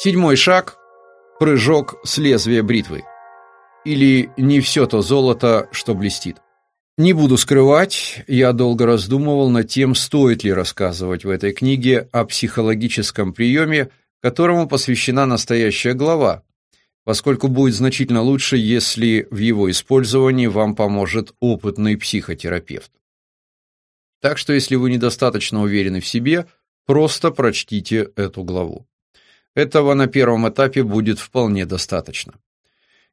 Седьмой шаг – прыжок с лезвия бритвы. Или не все то золото, что блестит. Не буду скрывать, я долго раздумывал над тем, стоит ли рассказывать в этой книге о психологическом приеме, которому посвящена настоящая глава, поскольку будет значительно лучше, если в его использовании вам поможет опытный психотерапевт. Так что если вы недостаточно уверены в себе, просто прочтите эту главу. Этого на первом этапе будет вполне достаточно.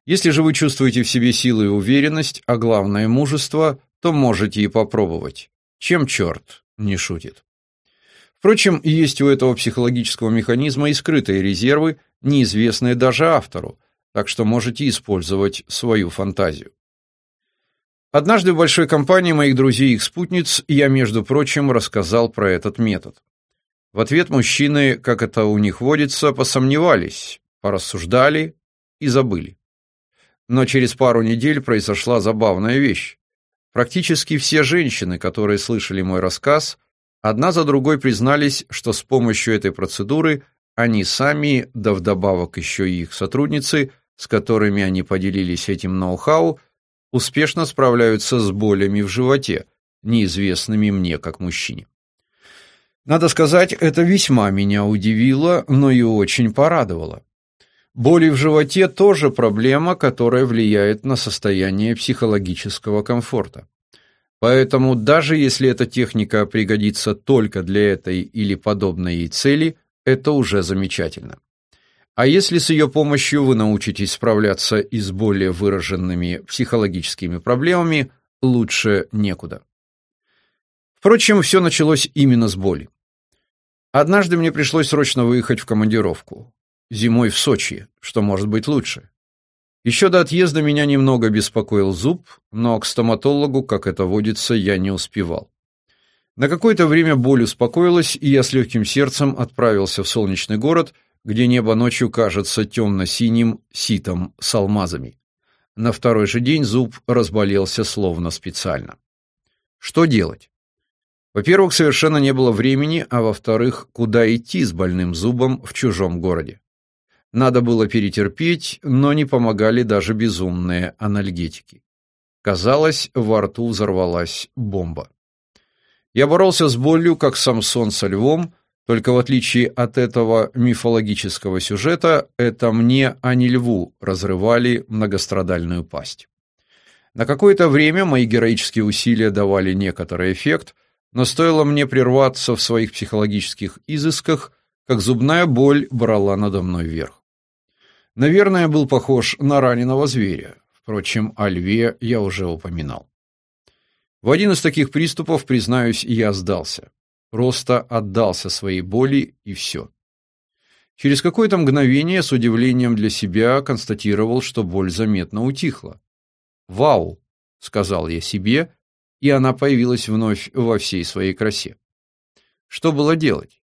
Если же вы чувствуете в себе силу и уверенность, а главное мужество, то можете и попробовать. Чем черт не шутит. Впрочем, есть у этого психологического механизма и скрытые резервы, неизвестные даже автору, так что можете использовать свою фантазию. Однажды в большой компании моих друзей и их спутниц я, между прочим, рассказал про этот метод. В ответ мужчины, как это у них водится, посомневались, порассуждали и забыли. Но через пару недель произошла забавная вещь. Практически все женщины, которые слышали мой рассказ, одна за другой признались, что с помощью этой процедуры они сами, да вдобавок еще и их сотрудницы, с которыми они поделились этим ноу-хау, успешно справляются с болями в животе, неизвестными мне как мужчине. Надо сказать, это весьма меня удивило, но и очень порадовало. Боли в животе тоже проблема, которая влияет на состояние психологического комфорта. Поэтому даже если эта техника пригодится только для этой или подобной ей цели, это уже замечательно. А если с ее помощью вы научитесь справляться и с более выраженными психологическими проблемами, лучше некуда. Впрочем, все началось именно с боли. Однажды мне пришлось срочно выехать в командировку. Зимой в Сочи, что может быть лучше. Еще до отъезда меня немного беспокоил зуб, но к стоматологу, как это водится, я не успевал. На какое-то время боль успокоилась, и я с легким сердцем отправился в солнечный город, где небо ночью кажется темно-синим ситом с алмазами. На второй же день зуб разболелся словно специально. Что делать? Во-первых, совершенно не было времени, а во-вторых, куда идти с больным зубом в чужом городе. Надо было перетерпеть, но не помогали даже безумные анальгетики. Казалось, во рту взорвалась бомба. Я боролся с болью, как Самсон со львом, только в отличие от этого мифологического сюжета, это мне, а не льву, разрывали многострадальную пасть. На какое-то время мои героические усилия давали некоторый эффект – но стоило мне прерваться в своих психологических изысках, как зубная боль брала надо мной верх. Наверное, был похож на раненого зверя. Впрочем, о льве я уже упоминал. В один из таких приступов, признаюсь, я сдался. Просто отдался своей боли, и все. Через какое-то мгновение с удивлением для себя констатировал, что боль заметно утихла. «Вау!» — сказал я себе и она появилась вновь во всей своей красе. Что было делать?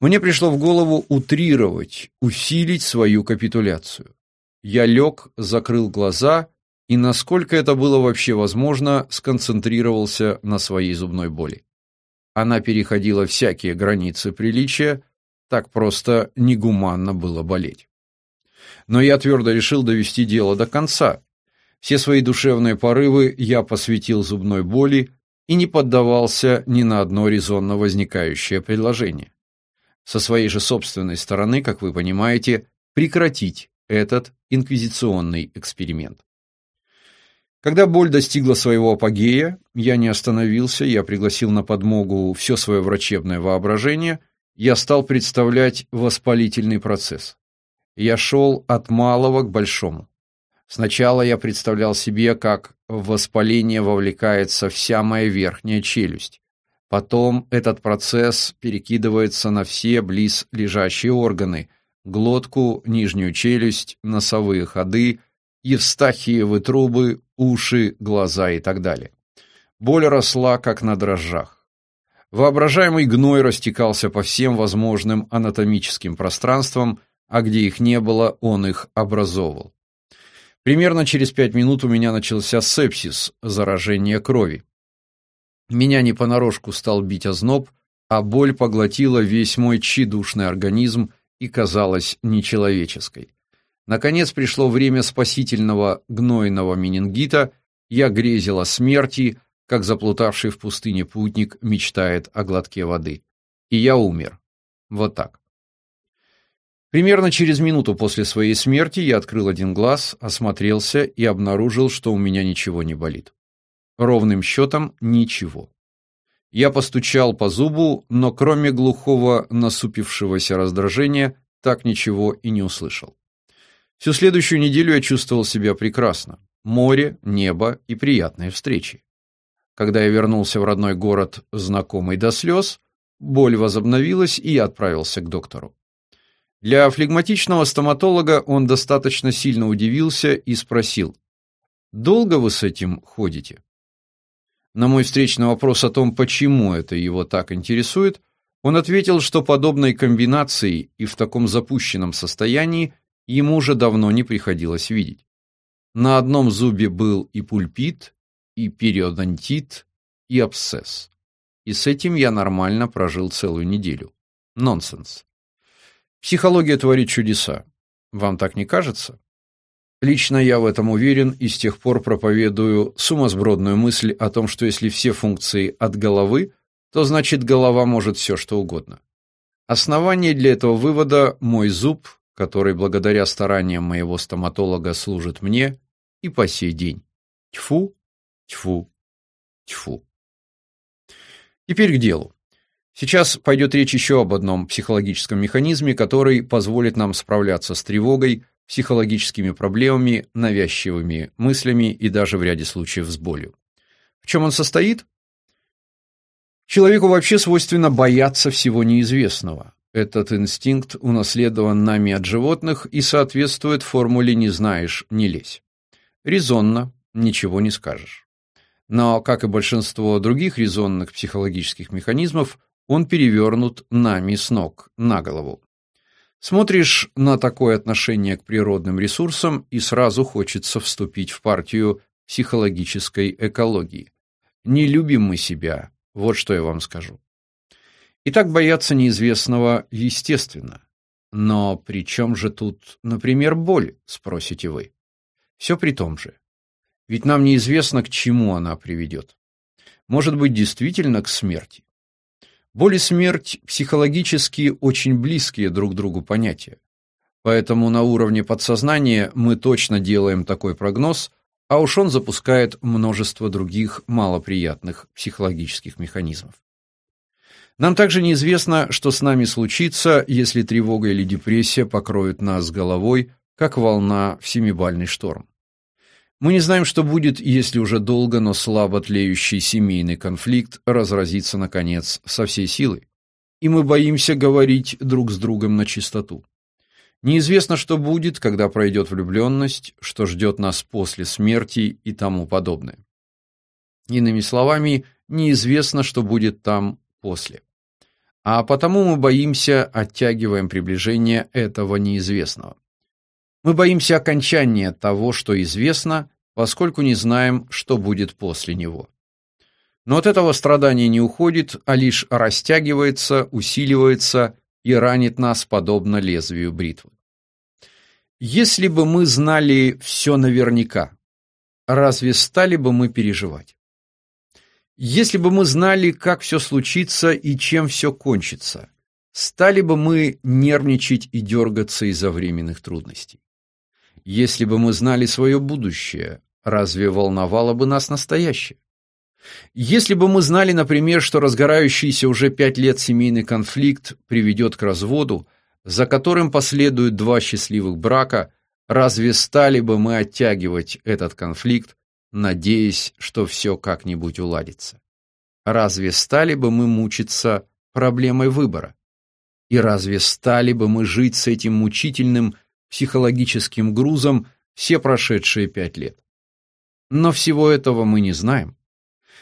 Мне пришло в голову утрировать, усилить свою капитуляцию. Я лег, закрыл глаза и, насколько это было вообще возможно, сконцентрировался на своей зубной боли. Она переходила всякие границы приличия, так просто негуманно было болеть. Но я твердо решил довести дело до конца, все свои душевные порывы я посвятил зубной боли и не поддавался ни на одно резонно возникающее предложение. Со своей же собственной стороны, как вы понимаете, прекратить этот инквизиционный эксперимент. Когда боль достигла своего апогея, я не остановился, я пригласил на подмогу все свое врачебное воображение, я стал представлять воспалительный процесс. Я шел от малого к большому. Сначала я представлял себе, как в воспаление вовлекается вся моя верхняя челюсть. Потом этот процесс перекидывается на все близ лежащие органы – глотку, нижнюю челюсть, носовые ходы, евстахиевы трубы, уши, глаза и так далее. Боль росла, как на дрожжах. Воображаемый гной растекался по всем возможным анатомическим пространствам, а где их не было, он их образовывал. Примерно через пять минут у меня начался сепсис, заражение крови. Меня не понарошку стал бить озноб, а боль поглотила весь мой тщедушный организм, и казалась нечеловеческой. Наконец пришло время спасительного гнойного менингита, я грезил о смерти, как заплутавший в пустыне путник мечтает о глотке воды. И я умер. Вот так. Примерно через минуту после своей смерти я открыл один глаз, осмотрелся и обнаружил, что у меня ничего не болит. Ровным счетом ничего. Я постучал по зубу, но кроме глухого насупившегося раздражения так ничего и не услышал. Всю следующую неделю я чувствовал себя прекрасно. Море, небо и приятные встречи. Когда я вернулся в родной город, знакомый до слез, боль возобновилась, и я отправился к доктору. Для флегматичного стоматолога он достаточно сильно удивился и спросил, «Долго вы с этим ходите?» На мой встречный вопрос о том, почему это его так интересует, он ответил, что подобной комбинации и в таком запущенном состоянии ему уже давно не приходилось видеть. На одном зубе был и пульпит, и периодонтит, и абсцесс. И с этим я нормально прожил целую неделю. Нонсенс. Психология творит чудеса. Вам так не кажется? Лично я в этом уверен и с тех пор проповедую сумасбродную мысль о том, что если все функции от головы, то значит голова может все что угодно. Основание для этого вывода – мой зуб, который благодаря стараниям моего стоматолога служит мне и по сей день. Тьфу, тьфу, тьфу. Теперь к делу. Сейчас пойдет речь еще об одном психологическом механизме, который позволит нам справляться с тревогой, психологическими проблемами, навязчивыми мыслями и даже в ряде случаев с болью. В чем он состоит? Человеку вообще свойственно бояться всего неизвестного. Этот инстинкт унаследован нами от животных и соответствует формуле «не знаешь, не лезь». Резонно, ничего не скажешь. Но, как и большинство других резонных психологических механизмов, он перевернут нами с ног на голову. Смотришь на такое отношение к природным ресурсам и сразу хочется вступить в партию психологической экологии. Не любим мы себя, вот что я вам скажу. И так бояться неизвестного естественно. Но при чем же тут, например, боль, спросите вы? Все при том же. Ведь нам неизвестно, к чему она приведет. Может быть, действительно к смерти. Боль и смерть психологически очень близкие друг другу понятия. Поэтому на уровне подсознания мы точно делаем такой прогноз, а уж он запускает множество других малоприятных психологических механизмов. Нам также неизвестно, что с нами случится, если тревога или депрессия покроют нас головой, как волна в семибальный шторм. Мы не знаем, что будет, если уже долго, но слабо тлеющий семейный конфликт разразится, наконец, со всей силой. И мы боимся говорить друг с другом на чистоту. Неизвестно, что будет, когда пройдет влюбленность, что ждет нас после смерти и тому подобное. Иными словами, неизвестно, что будет там после. А потому мы боимся, оттягиваем приближение этого неизвестного. Мы боимся окончания того, что известно, поскольку не знаем, что будет после него. Но от этого страдание не уходит, а лишь растягивается, усиливается и ранит нас подобно лезвию бритвы. Если бы мы знали все наверняка, разве стали бы мы переживать? Если бы мы знали, как все случится и чем все кончится, стали бы мы нервничать и дергаться из-за временных трудностей? Если бы мы знали свое будущее, разве волновало бы нас настоящее? Если бы мы знали, например, что разгорающийся уже пять лет семейный конфликт приведет к разводу, за которым последуют два счастливых брака, разве стали бы мы оттягивать этот конфликт, надеясь, что все как-нибудь уладится? Разве стали бы мы мучиться проблемой выбора? И разве стали бы мы жить с этим мучительным психологическим грузом все прошедшие пять лет. Но всего этого мы не знаем.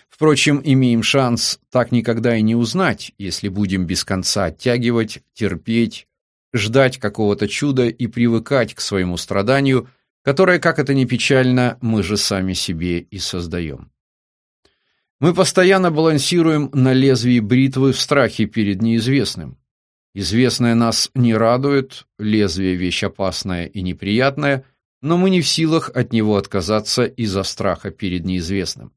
Впрочем, имеем шанс так никогда и не узнать, если будем без конца оттягивать, терпеть, ждать какого-то чуда и привыкать к своему страданию, которое, как это ни печально, мы же сами себе и создаем. Мы постоянно балансируем на лезвии бритвы в страхе перед неизвестным. Известное нас не радует, лезвие вещь опасная и неприятная, но мы не в силах от него отказаться из-за страха перед неизвестным.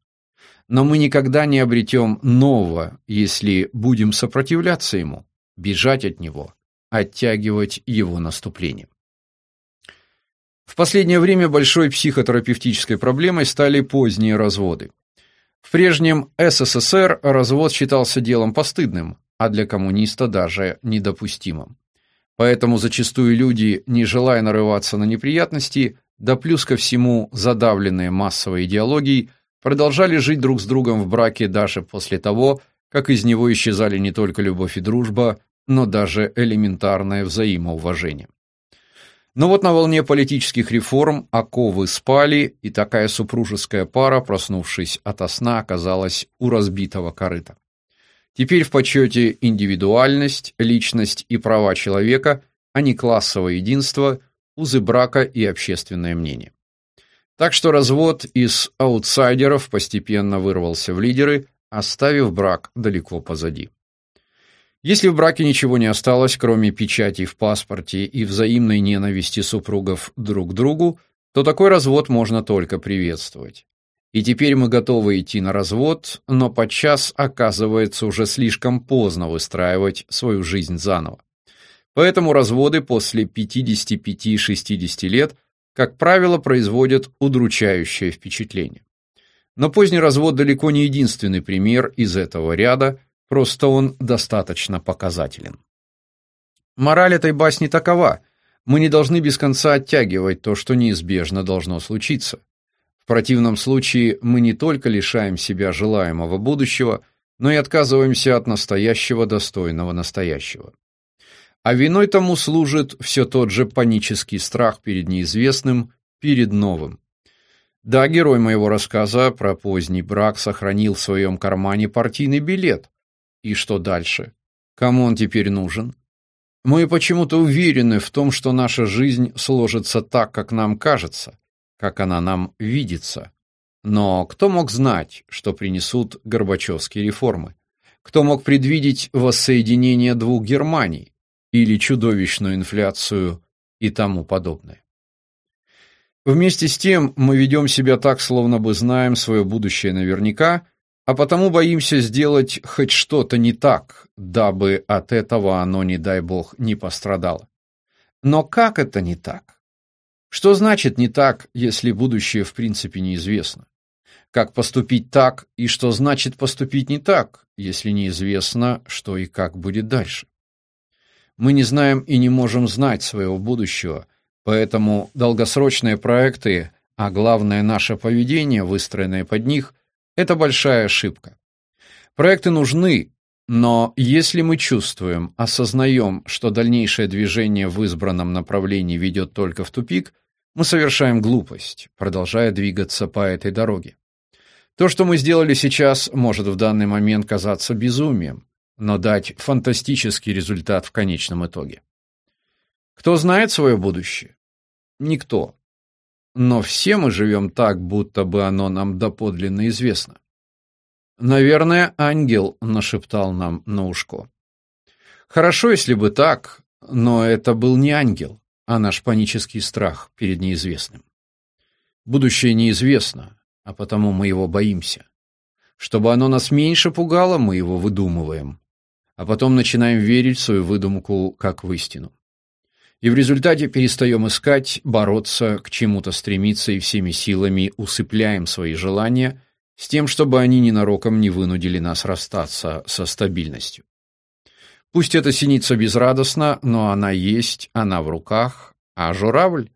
Но мы никогда не обретем нового, если будем сопротивляться ему, бежать от него, оттягивать его наступление. В последнее время большой психотерапевтической проблемой стали поздние разводы. В прежнем СССР развод считался делом постыдным, а для коммуниста даже недопустимым. Поэтому зачастую люди, не желая нарываться на неприятности, да плюс ко всему задавленные массовой идеологией, продолжали жить друг с другом в браке даже после того, как из него исчезали не только любовь и дружба, но даже элементарное взаимоуважение. Но вот на волне политических реформ оковы спали, и такая супружеская пара, проснувшись ото сна, оказалась у разбитого корыта. Теперь в почете индивидуальность, личность и права человека, а не классовое единство, узы брака и общественное мнение. Так что развод из аутсайдеров постепенно вырвался в лидеры, оставив брак далеко позади. Если в браке ничего не осталось, кроме печати в паспорте и взаимной ненависти супругов друг к другу, то такой развод можно только приветствовать. И теперь мы готовы идти на развод, но подчас оказывается уже слишком поздно выстраивать свою жизнь заново. Поэтому разводы после 55-60 лет – как правило, производят удручающее впечатление. Но поздний развод далеко не единственный пример из этого ряда, просто он достаточно показателен. Мораль этой басни такова: мы не должны без конца оттягивать то, что неизбежно должно случиться. Противном случае мы не только лишаем себя желаемого будущего, но и отказываемся от настоящего достойного настоящего. А виной тому служит все тот же панический страх перед неизвестным, перед новым. Да, герой моего рассказа про поздний брак сохранил в своем кармане партийный билет. И что дальше? Кому он теперь нужен? Мы почему-то уверены в том, что наша жизнь сложится так, как нам кажется, как она нам видится. Но кто мог знать, что принесут Горбачевские реформы? Кто мог предвидеть воссоединение двух Германий? или чудовищную инфляцию и тому подобное. Вместе с тем мы ведем себя так, словно бы знаем свое будущее наверняка, а потому боимся сделать хоть что-то не так, дабы от этого оно, не дай бог, не пострадало. Но как это не так? Что значит не так, если будущее в принципе неизвестно? Как поступить так и что значит поступить не так, если неизвестно, что и как будет дальше? Мы не знаем и не можем знать своего будущего, поэтому долгосрочные проекты, а главное наше поведение, выстроенное под них, это большая ошибка. Проекты нужны, но если мы чувствуем, осознаем, что дальнейшее движение в избранном направлении ведет только в тупик, мы совершаем глупость, продолжая двигаться по этой дороге. То, что мы сделали сейчас, может в данный момент казаться безумием, но дать фантастический результат в конечном итоге. Кто знает свое будущее? Никто. Но все мы живем так, будто бы оно нам доподлинно известно. Наверное, ангел нашептал нам на ушко. Хорошо, если бы так, но это был не ангел, а наш панический страх перед неизвестным. Будущее неизвестно, а потому мы его боимся. Чтобы оно нас меньше пугало, мы его выдумываем а потом начинаем верить в свою выдумку как в истину. И в результате перестаем искать, бороться, к чему-то стремиться и всеми силами усыпляем свои желания с тем, чтобы они ненароком не вынудили нас расстаться со стабильностью. Пусть эта синица безрадостна, но она есть, она в руках, а журавль?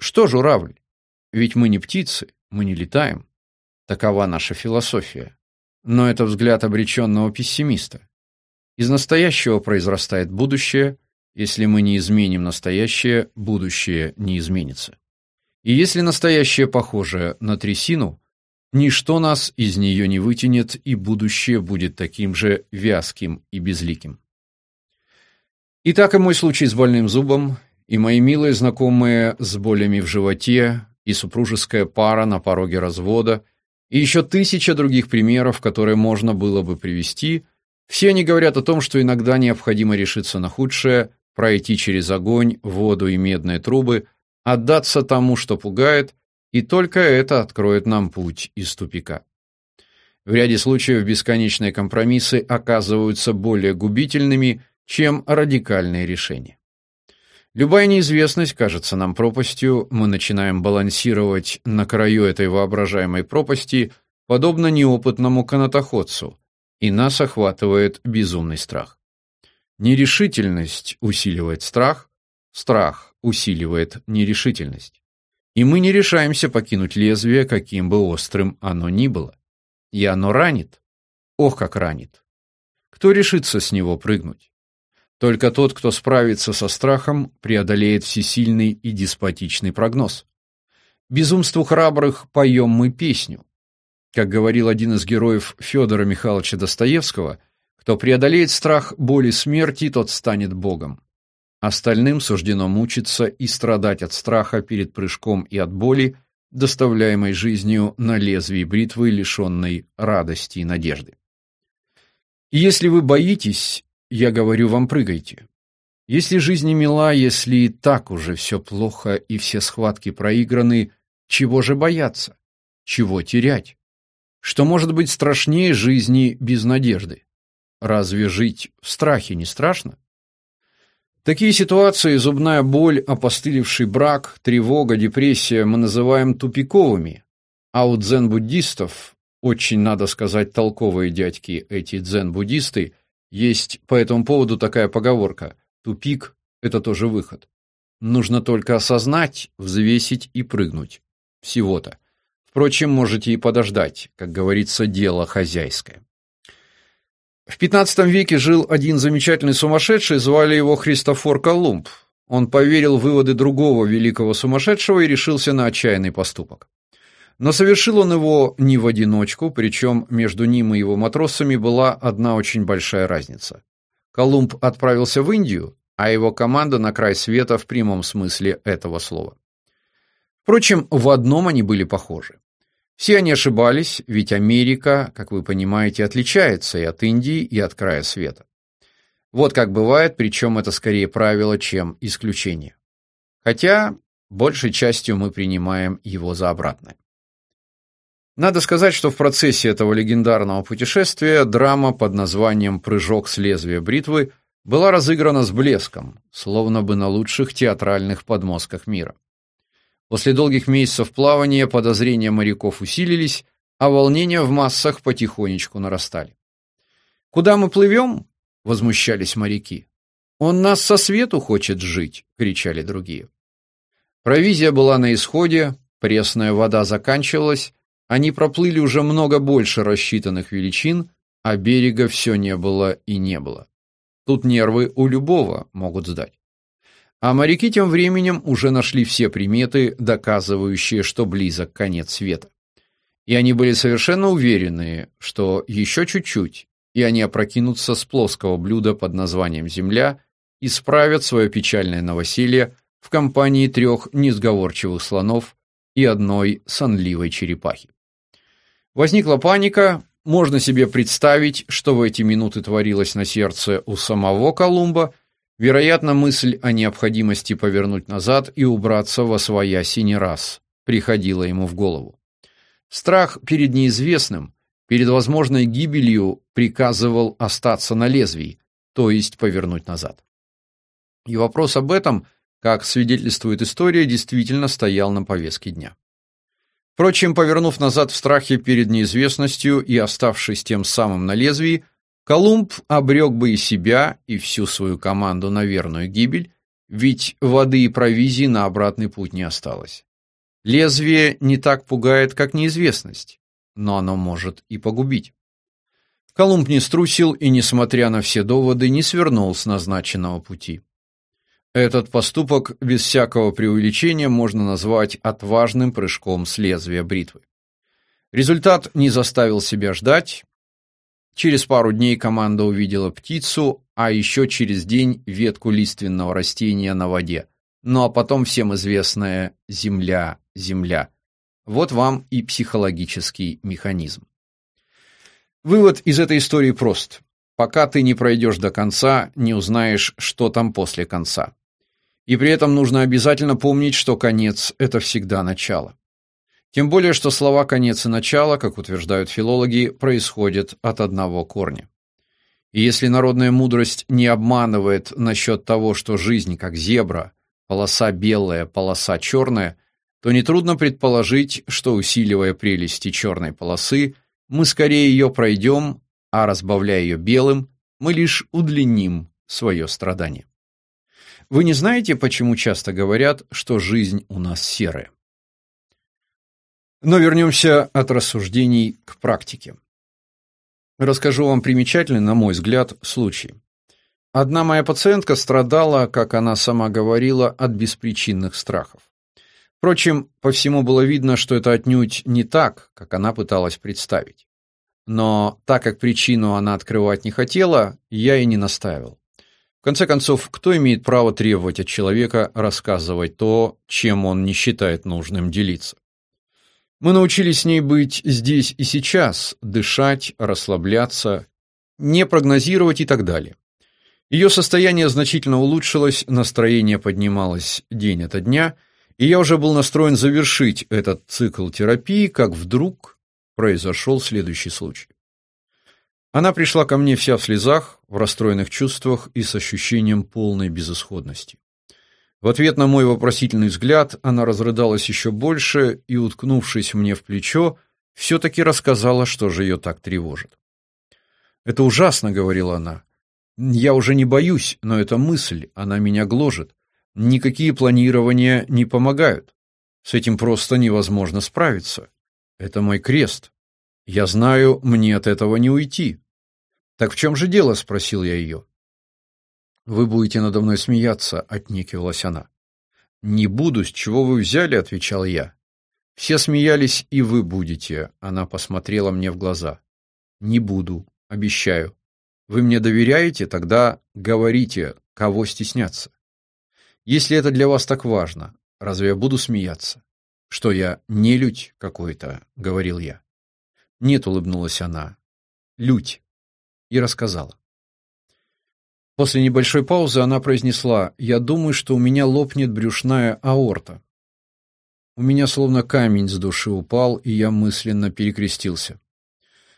Что журавль? Ведь мы не птицы, мы не летаем. Такова наша философия. Но это взгляд обреченного пессимиста. Из настоящего произрастает будущее, если мы не изменим настоящее, будущее не изменится. И если настоящее похоже на трясину, ничто нас из нее не вытянет, и будущее будет таким же вязким и безликим. И так и мой случай с больным зубом, и мои милые знакомые с болями в животе, и супружеская пара на пороге развода, и еще тысяча других примеров, которые можно было бы привести – Все они говорят о том, что иногда необходимо решиться на худшее, пройти через огонь, воду и медные трубы, отдаться тому, что пугает, и только это откроет нам путь из тупика. В ряде случаев бесконечные компромиссы оказываются более губительными, чем радикальные решения. Любая неизвестность кажется нам пропастью, мы начинаем балансировать на краю этой воображаемой пропасти, подобно неопытному канатоходцу, и нас охватывает безумный страх. Нерешительность усиливает страх, страх усиливает нерешительность. И мы не решаемся покинуть лезвие, каким бы острым оно ни было. И оно ранит. Ох, как ранит. Кто решится с него прыгнуть? Только тот, кто справится со страхом, преодолеет всесильный и деспотичный прогноз. Безумству храбрых поем мы песню. Как говорил один из героев Федора Михайловича Достоевского, кто преодолеет страх боли смерти, тот станет богом. Остальным суждено мучиться и страдать от страха перед прыжком и от боли, доставляемой жизнью на лезвии бритвы, лишенной радости и надежды. Если вы боитесь, я говорю вам, прыгайте. Если жизнь не мила, если и так уже все плохо и все схватки проиграны, чего же бояться? Чего терять? Что может быть страшнее жизни без надежды? Разве жить в страхе не страшно? Такие ситуации, зубная боль, опостылевший брак, тревога, депрессия мы называем тупиковыми, а у дзен-буддистов, очень, надо сказать, толковые дядьки эти дзен-буддисты – есть по этому поводу такая поговорка: тупик это тоже выход. Нужно только осознать, взвесить и прыгнуть. Всего-то. Впрочем, можете и подождать, как говорится, дело хозяйское. В XV веке жил один замечательный сумасшедший, звали его Христофор Колумб. Он поверил в выводы другого великого сумасшедшего и решился на отчаянный поступок. Но совершил он его не в одиночку, причем между ним и его матросами была одна очень большая разница. Колумб отправился в Индию, а его команда на край света в прямом смысле этого слова. Впрочем, в одном они были похожи. Все они ошибались, ведь Америка, как вы понимаете, отличается и от Индии, и от края света. Вот как бывает, причем это скорее правило, чем исключение. Хотя большей частью мы принимаем его за обратное. Надо сказать, что в процессе этого легендарного путешествия драма под названием «Прыжок с лезвия бритвы» была разыграна с блеском, словно бы на лучших театральных подмостках мира. После долгих месяцев плавания подозрения моряков усилились, а волнения в массах потихонечку нарастали. «Куда мы плывем?» — возмущались моряки. «Он нас со свету хочет жить!» — кричали другие. Провизия была на исходе, пресная вода заканчивалась, они проплыли уже много больше рассчитанных величин, а берега все не было и не было. Тут нервы у любого могут сдать. А моряки тем временем уже нашли все приметы, доказывающие, что близок конец света. И они были совершенно уверены, что еще чуть-чуть, и они опрокинутся с плоского блюда под названием «Земля» и справят свое печальное новоселье в компании трех несговорчивых слонов и одной сонливой черепахи. Возникла паника, можно себе представить, что в эти минуты творилось на сердце у самого Колумба, вероятно, мысль о необходимости повернуть назад и убраться во свояси не раз приходила ему в голову. Страх перед неизвестным, перед возможной гибелью приказывал остаться на лезвии, то есть повернуть назад. И вопрос об этом, как свидетельствует история, действительно стоял на повестке дня. Впрочем, повернув назад в страхе перед неизвестностью и оставшись тем самым на лезвии, Колумб обрек бы и себя, и всю свою команду на верную гибель, ведь воды и провизии на обратный путь не осталось. Лезвие не так пугает, как неизвестность, но оно может и погубить. Колумб не струсил и, несмотря на все доводы, не свернул с назначенного пути. Этот поступок без всякого преувеличения можно назвать отважным прыжком с лезвия бритвы. Результат не заставил себя ждать. Через пару дней команда увидела птицу, а еще через день ветку лиственного растения на воде. Ну а потом всем известная земля, земля. Вот вам и психологический механизм. Вывод из этой истории прост. Пока ты не пройдешь до конца, не узнаешь, что там после конца. И при этом нужно обязательно помнить, что конец – это всегда начало. Тем более, что слова «конец» и «начало», как утверждают филологи, происходят от одного корня. И если народная мудрость не обманывает насчет того, что жизнь как зебра, полоса белая, полоса черная, то нетрудно предположить, что, усиливая прелести черной полосы, мы скорее ее пройдем, а разбавляя ее белым, мы лишь удлиним свое страдание. Вы не знаете, почему часто говорят, что жизнь у нас серая? Но вернемся от рассуждений к практике. Расскажу вам примечательный, на мой взгляд, случай. Одна моя пациентка страдала, как она сама говорила, от беспричинных страхов. Впрочем, по всему было видно, что это отнюдь не так, как она пыталась представить. Но так как причину она открывать не хотела, я и не настаивал. В конце концов, кто имеет право требовать от человека рассказывать то, чем он не считает нужным делиться? Мы научились с ней быть здесь и сейчас, дышать, расслабляться, не прогнозировать и так далее. Ее состояние значительно улучшилось, настроение поднималось день ото дня, и я уже был настроен завершить этот цикл терапии, как вдруг произошел следующий случай. Она пришла ко мне вся в слезах, в расстроенных чувствах и с ощущением полной безысходности. В ответ на мой вопросительный взгляд она разрыдалась еще больше и, уткнувшись мне в плечо, все-таки рассказала, что же ее так тревожит. «Это ужасно», — говорила она. «Я уже не боюсь, но эта мысль, она меня гложет. Никакие планирования не помогают. С этим просто невозможно справиться. Это мой крест. Я знаю, мне от этого не уйти. Так в чем же дело, спросил я ее. Вы будете надо мной смеяться, отнекивалась она. Не буду, с чего вы взяли, отвечал я. Все смеялись, и вы будете, она посмотрела мне в глаза. Не буду, обещаю. Вы мне доверяете, тогда говорите, кого стесняться. Если это для вас так важно, разве я буду смеяться? Что я не лють какой-то, говорил я. Нет, улыбнулась она. Лють. И рассказала. После небольшой паузы она произнесла: "Я думаю, что у меня лопнет брюшная аорта". У меня словно камень с души упал, и я мысленно перекрестился.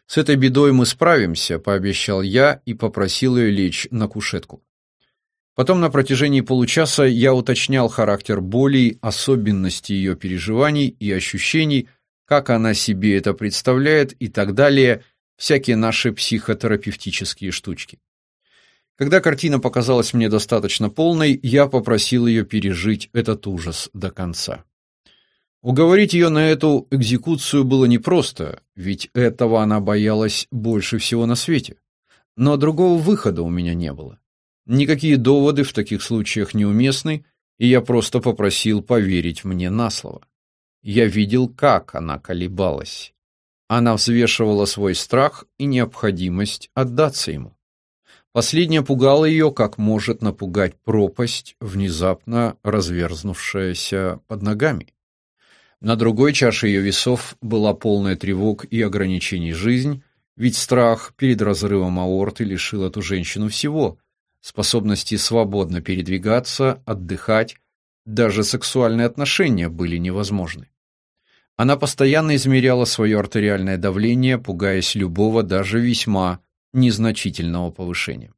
С этой бедой мы справимся, пообещал я и попросил ее лечь на кушетку. Потом на протяжении получаса я уточнял характер боли, особенности ее переживаний и ощущений, как она себе это представляет и так далее, всякие наши психотерапевтические штучки. Когда картина показалась мне достаточно полной, я попросил ее пережить этот ужас до конца. Уговорить ее на эту экзекуцию было непросто, ведь этого она боялась больше всего на свете. Но другого выхода у меня не было. Никакие доводы в таких случаях неуместны, и я просто попросил поверить мне на слово. Я видел, как она колебалась. Она взвешивала свой страх и необходимость отдаться ему. Последнее пугало ее, как может напугать пропасть, внезапно разверзнувшаяся под ногами. На другой чаше ее весов была полная тревог и ограничений жизнь, ведь страх перед разрывом аорты лишил эту женщину всего, способности свободно передвигаться, отдыхать, даже сексуальные отношения были невозможны. Она постоянно измеряла свое артериальное давление, пугаясь любого, даже весьма незначительного повышения.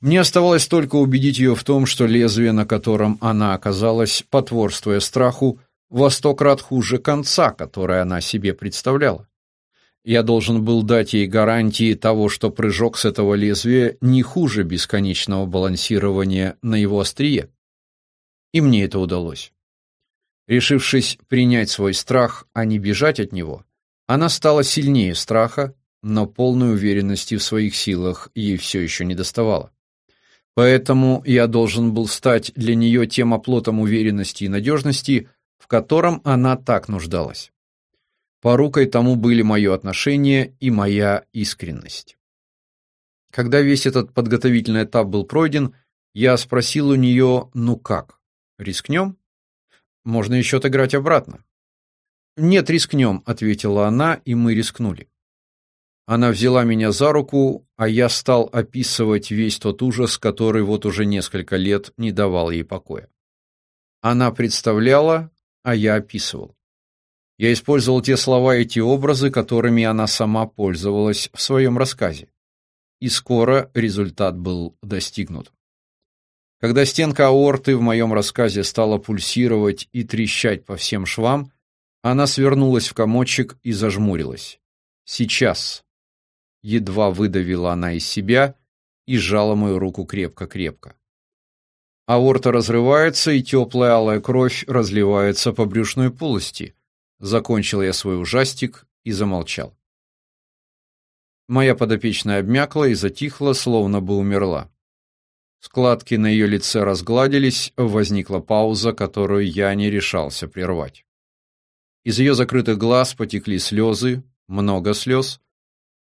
Мне оставалось только убедить ее в том, что лезвие, на котором она оказалась, потворствуя страху, во сто крат хуже конца, которое она себе представляла. Я должен был дать ей гарантии того, что прыжок с этого лезвия не хуже бесконечного балансирования на его острие. И мне это удалось. Решившись принять свой страх, а не бежать от него, она стала сильнее страха, но полной уверенности в своих силах ей все еще не доставало. Поэтому я должен был стать для нее тем оплотом уверенности и надежности, в котором она так нуждалась. Порукой тому были мое отношение и моя искренность. Когда весь этот подготовительный этап был пройден, я спросил у нее, ну как, рискнем? Можно еще отыграть обратно. Нет, рискнем, ответила она, и мы рискнули. Она взяла меня за руку, а я стал описывать весь тот ужас, который вот уже несколько лет не давал ей покоя. Она представляла, а я описывал. Я использовал те слова и те образы, которыми она сама пользовалась в своем рассказе. И скоро результат был достигнут. Когда стенка аорты в моем рассказе стала пульсировать и трещать по всем швам, она свернулась в комочек и зажмурилась. Сейчас. Едва выдавила она из себя и сжала мою руку крепко-крепко. Аорта разрывается, и теплая алая кровь разливается по брюшной полости. Закончил я свой ужастик и замолчал. Моя подопечная обмякла и затихла, словно бы умерла. Складки на ее лице разгладились, возникла пауза, которую я не решался прервать. Из ее закрытых глаз потекли слезы, много слез.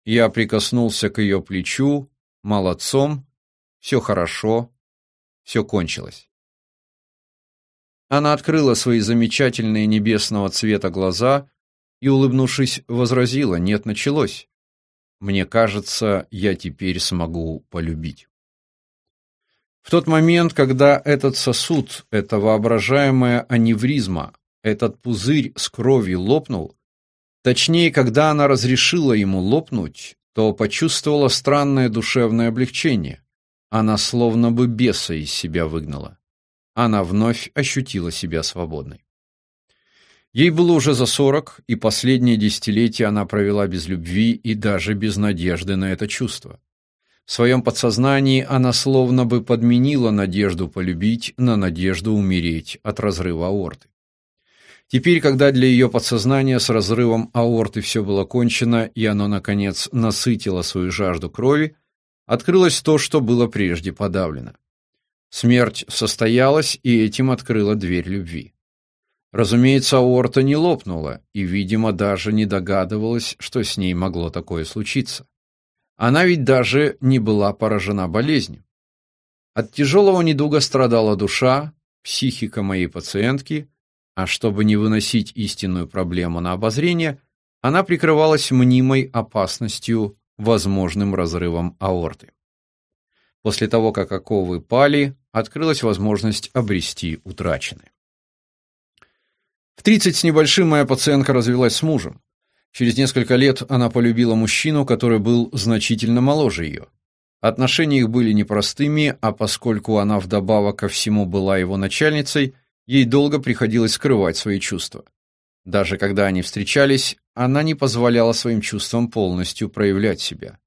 Я прикоснулся к ее плечу, молодцом, все хорошо, все кончилось. Она открыла свои замечательные небесного цвета глаза и, улыбнувшись, возразила, нет, началось. Мне кажется, я теперь смогу полюбить. В тот момент, когда этот сосуд, эта воображаемая аневризма, этот пузырь с кровью лопнул, точнее, когда она разрешила ему лопнуть, то почувствовала странное душевное облегчение. Она словно бы беса из себя выгнала. Она вновь ощутила себя свободной. Ей было уже за сорок, и последние десятилетия она провела без любви и даже без надежды на это чувство. В своем подсознании она словно бы подменила надежду полюбить на надежду умереть от разрыва аорты. Теперь, когда для ее подсознания с разрывом аорты все было кончено, и оно, наконец, насытило свою жажду крови, открылось то, что было прежде подавлено. Смерть состоялась, и этим открыла дверь любви. Разумеется, аорта не лопнула, и, видимо, даже не догадывалась, что с ней могло такое случиться. Она ведь даже не была поражена болезнью. От тяжелого недуга страдала душа, психика моей пациентки, а чтобы не выносить истинную проблему на обозрение, она прикрывалась мнимой опасностью возможным разрывом аорты. После того, как оковы пали, открылась возможность обрести утраченное. В 30 с небольшим моя пациентка развелась с мужем. Через несколько лет она полюбила мужчину, который был значительно моложе ее. Отношения их были непростыми, а поскольку она вдобавок ко всему была его начальницей, ей долго приходилось скрывать свои чувства. Даже когда они встречались, она не позволяла своим чувствам полностью проявлять себя.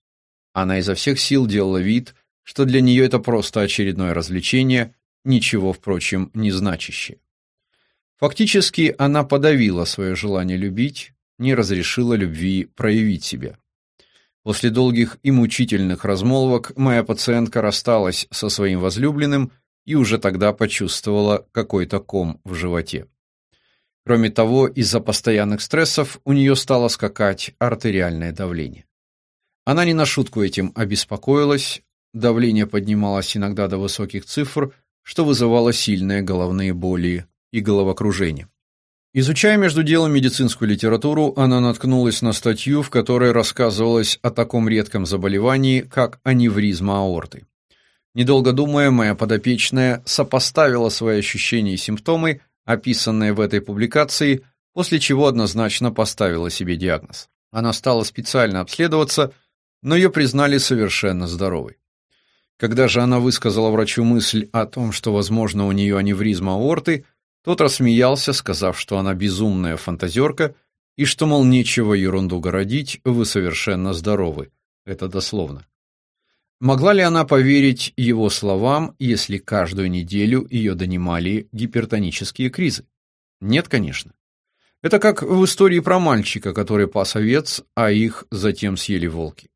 Она изо всех сил делала вид, что для нее это просто очередное развлечение, ничего, впрочем, не значащее. Фактически она подавила свое желание любить, не разрешила любви проявить себя. После долгих и мучительных размолвок моя пациентка рассталась со своим возлюбленным и уже тогда почувствовала какой-то ком в животе. Кроме того, из-за постоянных стрессов у нее стало скакать артериальное давление. Она не на шутку этим обеспокоилась, давление поднималось иногда до высоких цифр, что вызывало сильные головные боли и головокружение. Изучая между делом медицинскую литературу, она наткнулась на статью, в которой рассказывалось о таком редком заболевании, как аневризма аорты. Недолго думая, моя подопечная сопоставила свои ощущения и симптомы описанные в этой публикации, после чего однозначно поставила себе диагноз. Она стала специально обследоваться, но ее признали совершенно здоровой. Когда же она высказала врачу мысль о том, что, возможно, у нее аневризма аорты, тот рассмеялся, сказав, что она безумная фантазерка и что, мол, нечего ерунду городить, вы совершенно здоровы. Это дословно. Могла ли она поверить его словам, если каждую неделю ее донимали гипертонические кризы? Нет, конечно. Это как в истории про мальчика, который пас овец, а их затем съели волки.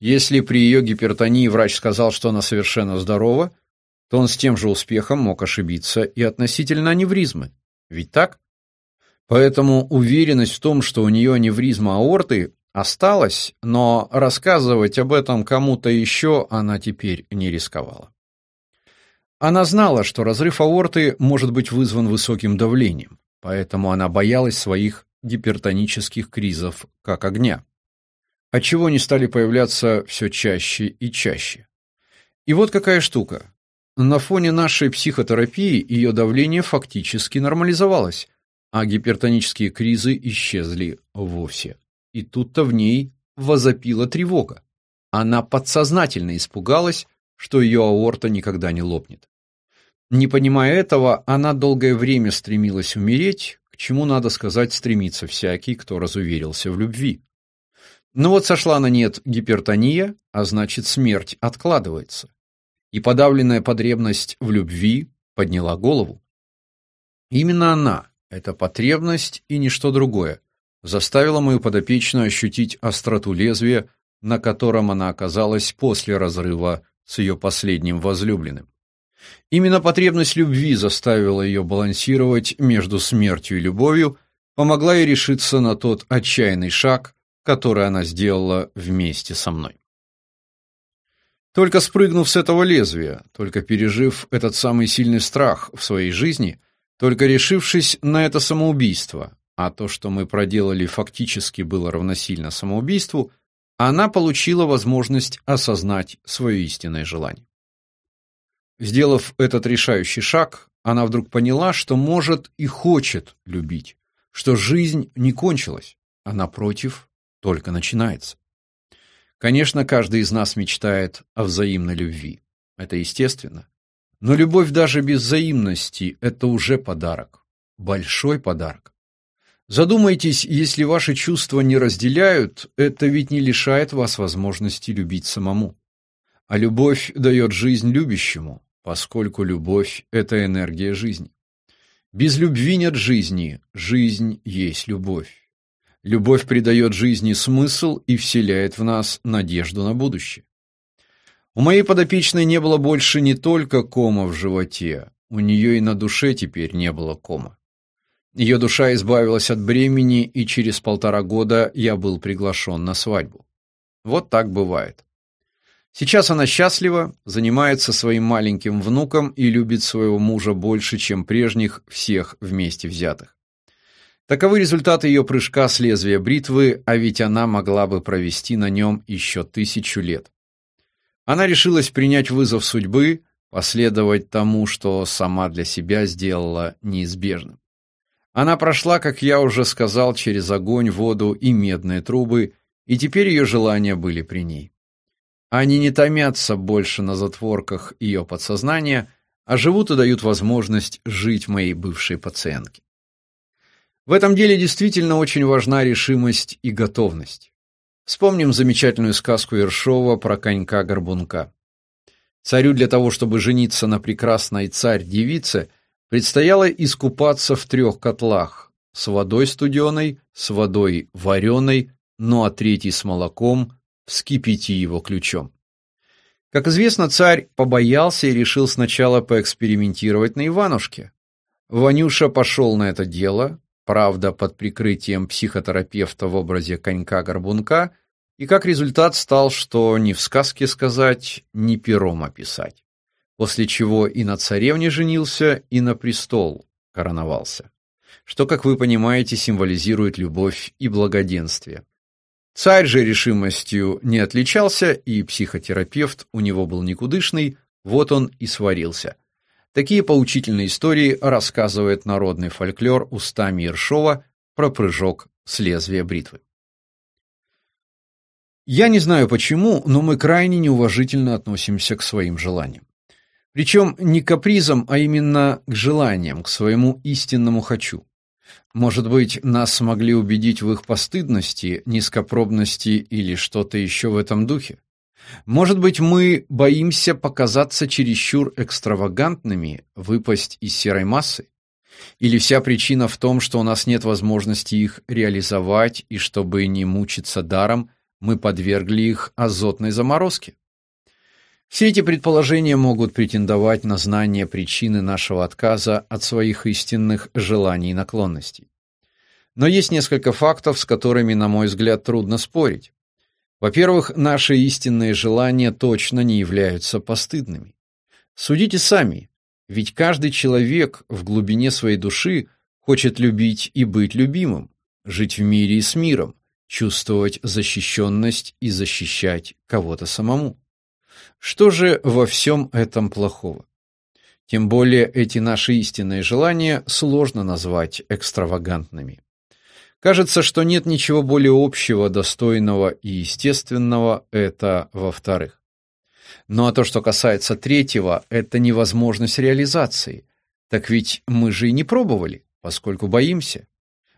Если при ее гипертонии врач сказал, что она совершенно здорова, то он с тем же успехом мог ошибиться и относительно аневризмы. Ведь так? Поэтому уверенность в том, что у нее аневризма аорты, осталась, но рассказывать об этом кому-то еще она теперь не рисковала. Она знала, что разрыв аорты может быть вызван высоким давлением, поэтому она боялась своих гипертонических кризов как огня. отчего они стали появляться все чаще и чаще. И вот какая штука. На фоне нашей психотерапии ее давление фактически нормализовалось, а гипертонические кризы исчезли вовсе. И тут-то в ней возопила тревога. Она подсознательно испугалась, что ее аорта никогда не лопнет. Не понимая этого, она долгое время стремилась умереть, к чему, надо сказать, стремится всякий, кто разуверился в любви. Но вот сошла на нет гипертония, а значит смерть откладывается. И подавленная потребность в любви подняла голову. Именно она, эта потребность и ничто другое, заставила мою подопечную ощутить остроту лезвия, на котором она оказалась после разрыва с ее последним возлюбленным. Именно потребность любви заставила ее балансировать между смертью и любовью, помогла ей решиться на тот отчаянный шаг, который она сделала вместе со мной. Только спрыгнув с этого лезвия, только пережив этот самый сильный страх в своей жизни, только решившись на это самоубийство, а то, что мы проделали, фактически было равносильно самоубийству, она получила возможность осознать свое истинное желание. Сделав этот решающий шаг, она вдруг поняла, что может и хочет любить, что жизнь не кончилась, а напротив, только начинается. Конечно, каждый из нас мечтает о взаимной любви. Это естественно. Но любовь даже без взаимности это уже подарок, большой подарок. Задумайтесь, если ваши чувства не разделяют, это ведь не лишает вас возможности любить самому. А любовь дает жизнь любящему, поскольку любовь это энергия жизни. Без любви нет жизни, жизнь есть любовь. Любовь придает жизни смысл и вселяет в нас надежду на будущее. У моей подопечной не было больше не только кома в животе, у нее и на душе теперь не было кома. Ее душа избавилась от бремени, и через полтора года я был приглашен на свадьбу. Вот так бывает. Сейчас она счастлива, занимается своим маленьким внуком и любит своего мужа больше, чем прежних всех вместе взятых. Таковы результаты ее прыжка с лезвия бритвы, а ведь она могла бы провести на нем еще тысячу лет. Она решилась принять вызов судьбы, последовать тому, что сама для себя сделала неизбежным. Она прошла, как я уже сказал, через огонь, воду и медные трубы, и теперь ее желания были при ней. Они не томятся больше на затворках ее подсознания, а живут и дают возможность жить моей бывшей пациентке. В этом деле действительно очень важна решимость и готовность. Вспомним замечательную сказку Ершова про конька-горбунка. Царю для того, чтобы жениться на прекрасной царь-девице, Предстояло искупаться в трех котлах – с водой студеной, с водой вареной, ну а третий с молоком, вскипяти его ключом. Как известно, царь побоялся и решил сначала поэкспериментировать на Иванушке. Ванюша пошел на это дело, правда, под прикрытием психотерапевта в образе конька-горбунка, и как результат стал, что ни в сказке сказать, ни пером описать после чего и на царевне женился, и на престол короновался, что, как вы понимаете, символизирует любовь и благоденствие. Царь же решимостью не отличался, и психотерапевт у него был никудышный, вот он и сварился. Такие поучительные истории рассказывает народный фольклор устами Ершова про прыжок с лезвия бритвы. Я не знаю почему, но мы крайне неуважительно относимся к своим желаниям. Причем не к капризам, а именно к желаниям, к своему истинному «хочу». Может быть, нас смогли убедить в их постыдности, низкопробности или что-то еще в этом духе? Может быть, мы боимся показаться чересчур экстравагантными, выпасть из серой массы? Или вся причина в том, что у нас нет возможности их реализовать, и чтобы не мучиться даром, мы подвергли их азотной заморозке? Все эти предположения могут претендовать на знание причины нашего отказа от своих истинных желаний и наклонностей. Но есть несколько фактов, с которыми, на мой взгляд, трудно спорить. Во-первых, наши истинные желания точно не являются постыдными. Судите сами, ведь каждый человек в глубине своей души хочет любить и быть любимым, жить в мире и с миром, чувствовать защищенность и защищать кого-то самому. Что же во всем этом плохого? Тем более эти наши истинные желания сложно назвать экстравагантными. Кажется, что нет ничего более общего, достойного и естественного это во-вторых. Ну а то, что касается третьего, это невозможность реализации. Так ведь мы же и не пробовали, поскольку боимся.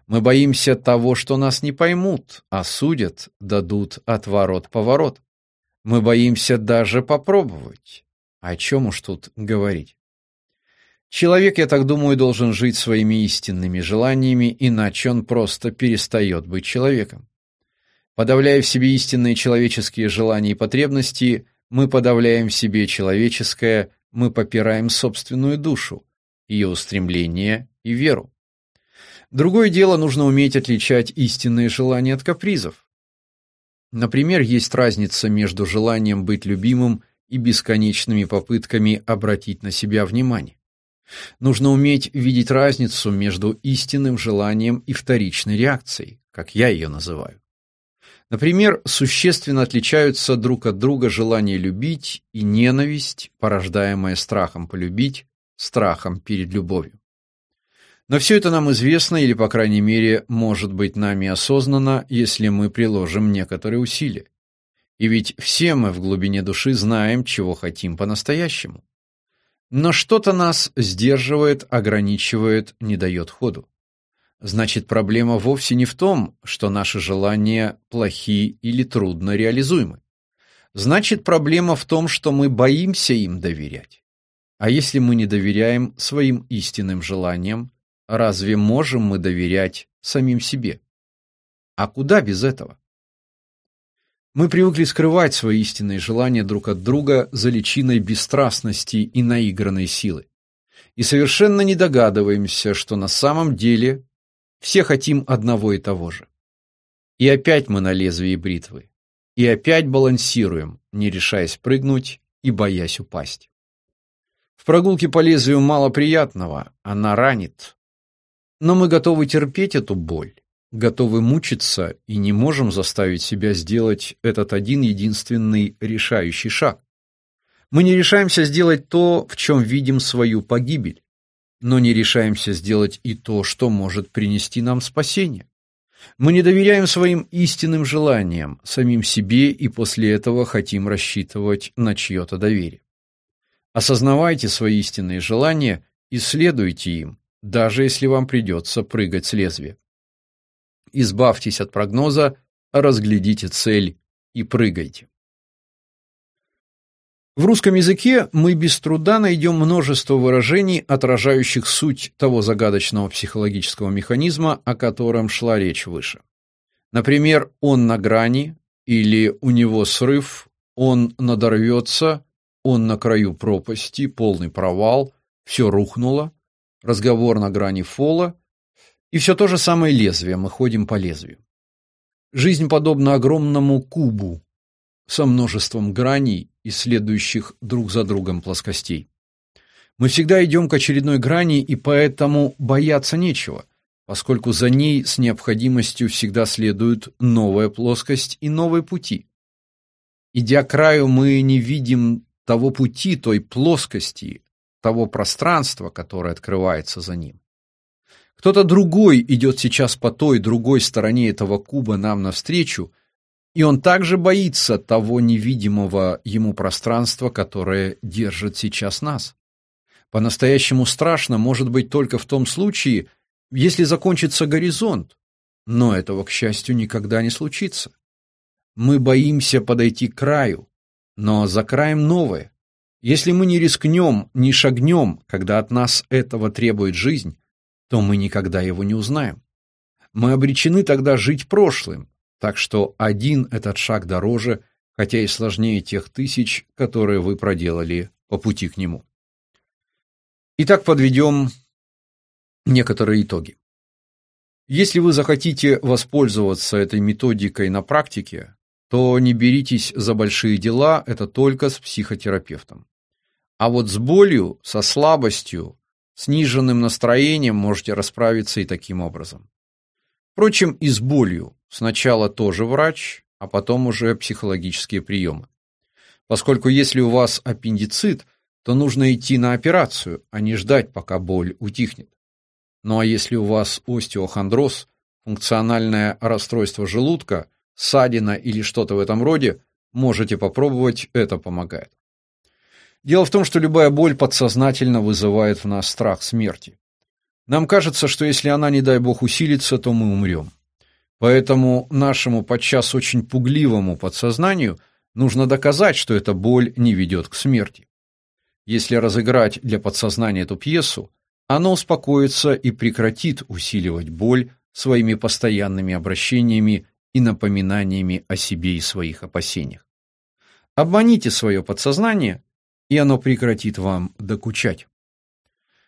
Мы боимся того, что нас не поймут, осудят, дадут отворот-поворот. Мы боимся даже попробовать. О чем уж тут говорить? Человек, я так думаю, должен жить своими истинными желаниями, иначе он просто перестает быть человеком. Подавляя в себе истинные человеческие желания и потребности, мы подавляем в себе человеческое, мы попираем собственную душу, ее устремления и веру. Другое дело, нужно уметь отличать истинные желания от капризов. Например, есть разница между желанием быть любимым и бесконечными попытками обратить на себя внимание. Нужно уметь видеть разницу между истинным желанием и вторичной реакцией, как я ее называю. Например, существенно отличаются друг от друга желание любить и ненависть, порождаемая страхом полюбить, страхом перед любовью. Но все это нам известно или, по крайней мере, может быть нами осознано, если мы приложим некоторые усилия. И ведь все мы в глубине души знаем, чего хотим по-настоящему. Но что-то нас сдерживает, ограничивает, не дает ходу. Значит, проблема вовсе не в том, что наши желания плохи или трудно реализуемы. Значит, проблема в том, что мы боимся им доверять. А если мы не доверяем своим истинным желаниям, Разве можем мы доверять самим себе? А куда без этого? Мы привыкли скрывать свои истинные желания друг от друга за личиной бесстрастности и наигранной силы. И совершенно не догадываемся, что на самом деле все хотим одного и того же. И опять мы на лезвии бритвы. И опять балансируем, не решаясь прыгнуть и боясь упасть. В прогулке по лезвию мало приятного, она ранит, но мы готовы терпеть эту боль, готовы мучиться и не можем заставить себя сделать этот один единственный решающий шаг. Мы не решаемся сделать то, в чем видим свою погибель, но не решаемся сделать и то, что может принести нам спасение. Мы не доверяем своим истинным желаниям, самим себе, и после этого хотим рассчитывать на чье-то доверие. Осознавайте свои истинные желания и следуйте им, даже если вам придется прыгать с лезвия. Избавьтесь от прогноза, разглядите цель и прыгайте. В русском языке мы без труда найдем множество выражений, отражающих суть того загадочного психологического механизма, о котором шла речь выше. Например, он на грани или у него срыв, он надорвется, он на краю пропасти, полный провал, все рухнуло, разговор на грани фола, и все то же самое лезвие, мы ходим по лезвию. Жизнь подобна огромному кубу со множеством граней и следующих друг за другом плоскостей. Мы всегда идем к очередной грани, и поэтому бояться нечего, поскольку за ней с необходимостью всегда следует новая плоскость и новые пути. Идя к краю, мы не видим того пути, той плоскости, того пространства, которое открывается за ним. Кто-то другой идет сейчас по той другой стороне этого куба нам навстречу, и он также боится того невидимого ему пространства, которое держит сейчас нас. По-настоящему страшно может быть только в том случае, если закончится горизонт, но этого, к счастью, никогда не случится. Мы боимся подойти к краю, но за краем новое, если мы не рискнем, не шагнем, когда от нас этого требует жизнь, то мы никогда его не узнаем. Мы обречены тогда жить прошлым, так что один этот шаг дороже, хотя и сложнее тех тысяч, которые вы проделали по пути к нему. Итак, подведем некоторые итоги. Если вы захотите воспользоваться этой методикой на практике, то не беритесь за большие дела, это только с психотерапевтом. А вот с болью, со слабостью, сниженным настроением можете расправиться и таким образом. Впрочем, и с болью, сначала тоже врач, а потом уже психологические приемы. Поскольку если у вас аппендицит, то нужно идти на операцию, а не ждать, пока боль утихнет. Ну а если у вас остеохондроз, функциональное расстройство желудка, ссадина или что-то в этом роде, можете попробовать, это помогает. Дело в том, что любая боль подсознательно вызывает в нас страх смерти. Нам кажется, что если она, не дай бог, усилится, то мы умрем. Поэтому нашему подчас очень пугливому подсознанию нужно доказать, что эта боль не ведет к смерти. Если разыграть для подсознания эту пьесу, оно успокоится и прекратит усиливать боль своими постоянными обращениями и напоминаниями о себе и своих опасениях. Обманите свое подсознание, и оно прекратит вам докучать.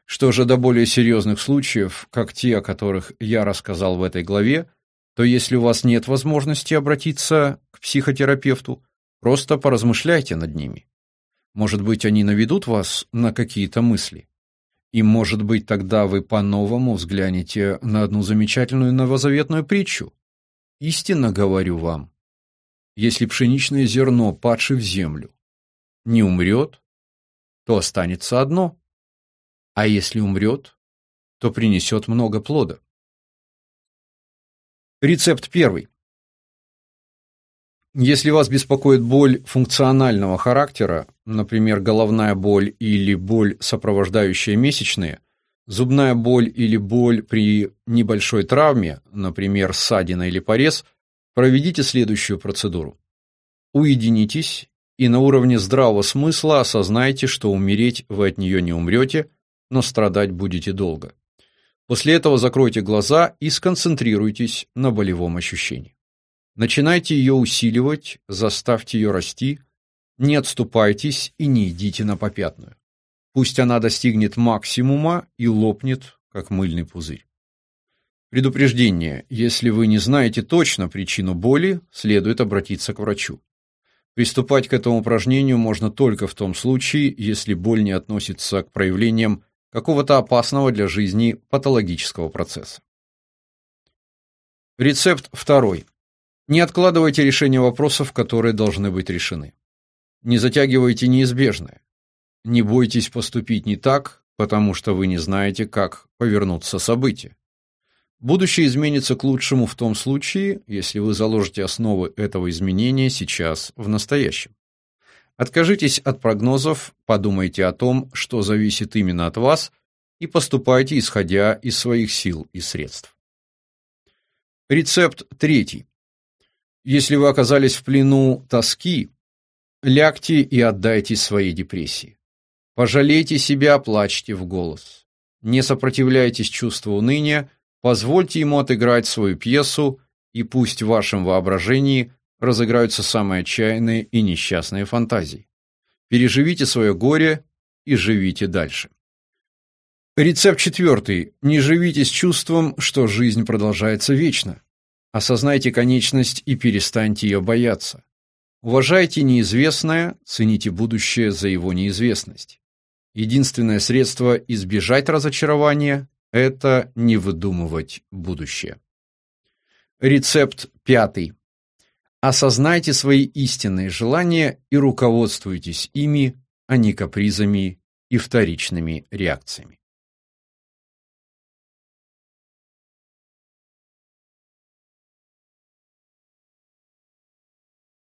Что же до более серьезных случаев, как те, о которых я рассказал в этой главе, то если у вас нет возможности обратиться к психотерапевту, просто поразмышляйте над ними. Может быть, они наведут вас на какие-то мысли. И, может быть, тогда вы по-новому взглянете на одну замечательную новозаветную притчу. Истинно говорю вам, если пшеничное зерно, падшее в землю, не умрет, то останется одно, а если умрет, то принесет много плода. Рецепт первый. Если вас беспокоит боль функционального характера, например, головная боль или боль, сопровождающая месячные, зубная боль или боль при небольшой травме, например, ссадина или порез, проведите следующую процедуру. Уединитесь и на уровне здравого смысла осознайте, что умереть вы от нее не умрете, но страдать будете долго. После этого закройте глаза и сконцентрируйтесь на болевом ощущении. Начинайте ее усиливать, заставьте ее расти, не отступайтесь и не идите на попятную. Пусть она достигнет максимума и лопнет, как мыльный пузырь. Предупреждение. Если вы не знаете точно причину боли, следует обратиться к врачу. Приступать к этому упражнению можно только в том случае, если боль не относится к проявлениям какого-то опасного для жизни патологического процесса. Рецепт второй. Не откладывайте решение вопросов, которые должны быть решены. Не затягивайте неизбежное. Не бойтесь поступить не так, потому что вы не знаете, как повернутся события. Будущее изменится к лучшему в том случае, если вы заложите основы этого изменения сейчас в настоящем. Откажитесь от прогнозов, подумайте о том, что зависит именно от вас, и поступайте исходя из своих сил и средств. Рецепт третий. Если вы оказались в плену тоски, лягте и отдайтесь своей депрессии. Пожалейте себя, плачьте в голос. Не сопротивляйтесь чувству уныния, позвольте ему отыграть свою пьесу, и пусть в вашем воображении разыграются самые отчаянные и несчастные фантазии. Переживите свое горе и живите дальше. Рецепт четвертый. Не живите с чувством, что жизнь продолжается вечно. Осознайте конечность и перестаньте ее бояться. Уважайте неизвестное, цените будущее за его неизвестность. Единственное средство избежать разочарования – это не выдумывать будущее. Рецепт пятый. Осознайте свои истинные желания и руководствуйтесь ими, а не капризами и вторичными реакциями.